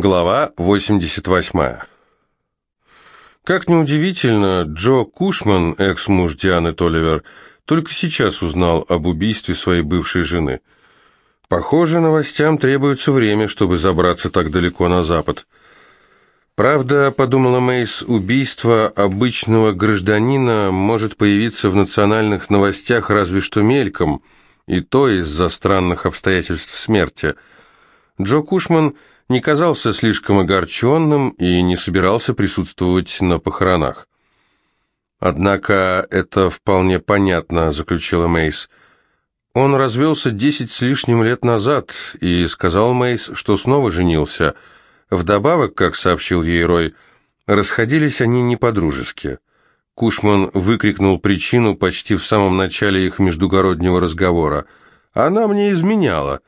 Глава 88. Как неудивительно, Джо Кушман, экс-муж Дианы Толивер, только сейчас узнал об убийстве своей бывшей жены. Похоже, новостям требуется время, чтобы забраться так далеко на запад. Правда, подумала Мейс, убийство обычного гражданина может появиться в национальных новостях разве что мельком, и то из-за странных обстоятельств смерти. Джо Кушман – не казался слишком огорченным и не собирался присутствовать на похоронах. «Однако это вполне понятно», — заключила Мейс. «Он развелся десять с лишним лет назад и сказал Мейс, что снова женился. Вдобавок, как сообщил ей Рой, расходились они не по-дружески». Кушман выкрикнул причину почти в самом начале их междугороднего разговора. «Она мне изменяла».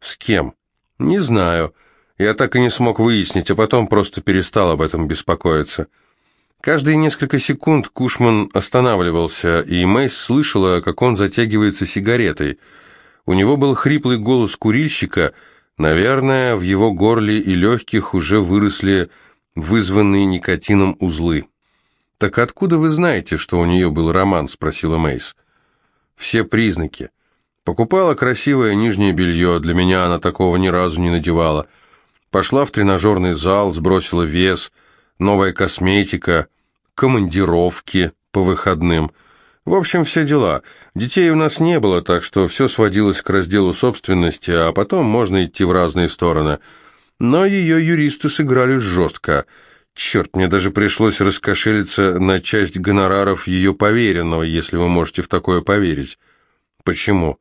«С кем?» «Не знаю». Я так и не смог выяснить, а потом просто перестал об этом беспокоиться. Каждые несколько секунд Кушман останавливался, и Мэйс слышала, как он затягивается сигаретой. У него был хриплый голос курильщика, наверное, в его горле и легких уже выросли вызванные никотином узлы. «Так откуда вы знаете, что у нее был роман?» – спросила Мэйс. «Все признаки. Покупала красивое нижнее белье, для меня она такого ни разу не надевала». Пошла в тренажерный зал, сбросила вес, новая косметика, командировки по выходным. В общем, все дела. Детей у нас не было, так что все сводилось к разделу собственности, а потом можно идти в разные стороны. Но ее юристы сыграли жестко. Черт, мне даже пришлось раскошелиться на часть гонораров ее поверенного, если вы можете в такое поверить. Почему?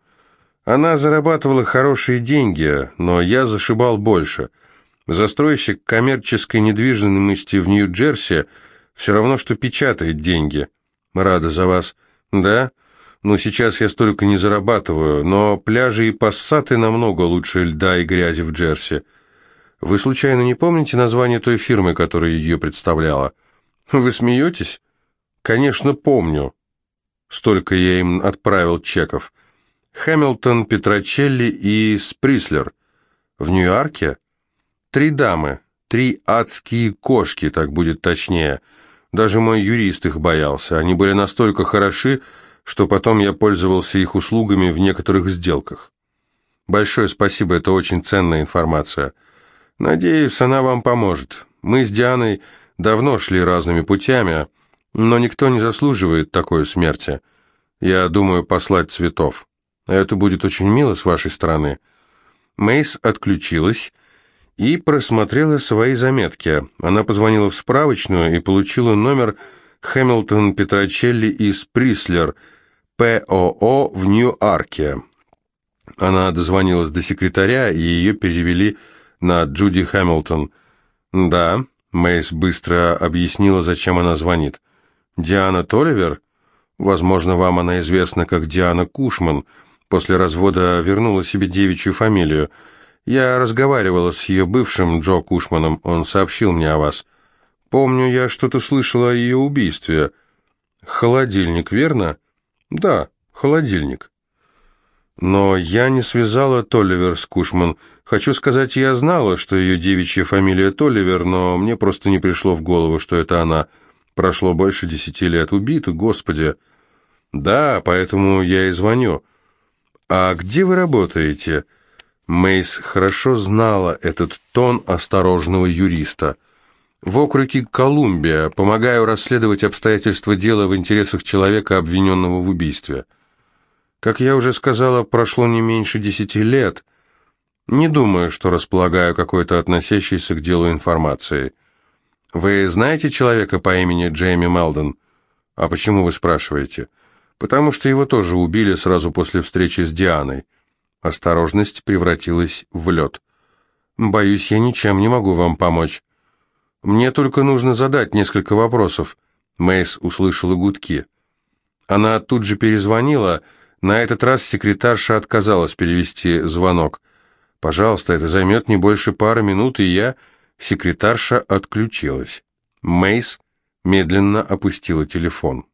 Она зарабатывала хорошие деньги, но я зашибал больше – Застройщик коммерческой недвижимости в Нью-Джерси все равно, что печатает деньги. Рада за вас. Да? Ну, сейчас я столько не зарабатываю, но пляжи и пассаты намного лучше льда и грязи в Джерси. Вы случайно не помните название той фирмы, которая ее представляла? Вы смеетесь? Конечно, помню. Столько я им отправил чеков. Хэмилтон, Петрочелли и Сприслер. В Нью-Йорке? Три дамы, три адские кошки, так будет точнее. Даже мой юрист их боялся. Они были настолько хороши, что потом я пользовался их услугами в некоторых сделках. Большое спасибо, это очень ценная информация. Надеюсь, она вам поможет. Мы с Дианой давно шли разными путями, но никто не заслуживает такой смерти. Я думаю послать цветов. Это будет очень мило с вашей стороны. Мейс отключилась и просмотрела свои заметки. Она позвонила в справочную и получила номер Хэмилтон Петрочелли из Прислер, ПОО в Нью-Арке. Она дозвонилась до секретаря, и ее перевели на Джуди Хэмилтон. «Да», — Мэйс быстро объяснила, зачем она звонит. «Диана Толивер? Возможно, вам она известна как Диана Кушман. После развода вернула себе девичью фамилию». Я разговаривала с ее бывшим Джо Кушманом, он сообщил мне о вас. Помню, я что-то слышала о ее убийстве. Холодильник, верно? Да, холодильник. Но я не связала Толливер с Кушман. Хочу сказать, я знала, что ее девичья фамилия Толливер, но мне просто не пришло в голову, что это она. Прошло больше десяти лет. Убита, господи. Да, поэтому я и звоню. А где вы работаете? Мейс хорошо знала этот тон осторожного юриста. В округе Колумбия помогаю расследовать обстоятельства дела в интересах человека, обвиненного в убийстве. Как я уже сказала, прошло не меньше десяти лет. Не думаю, что располагаю какой-то относящейся к делу информацией. Вы знаете человека по имени Джейми Малден? А почему вы спрашиваете? Потому что его тоже убили сразу после встречи с Дианой. Осторожность превратилась в лед. «Боюсь, я ничем не могу вам помочь. Мне только нужно задать несколько вопросов». Мэйс услышала гудки. Она тут же перезвонила. На этот раз секретарша отказалась перевести звонок. «Пожалуйста, это займет не больше пары минут, и я...» Секретарша отключилась. Мейс медленно опустила телефон.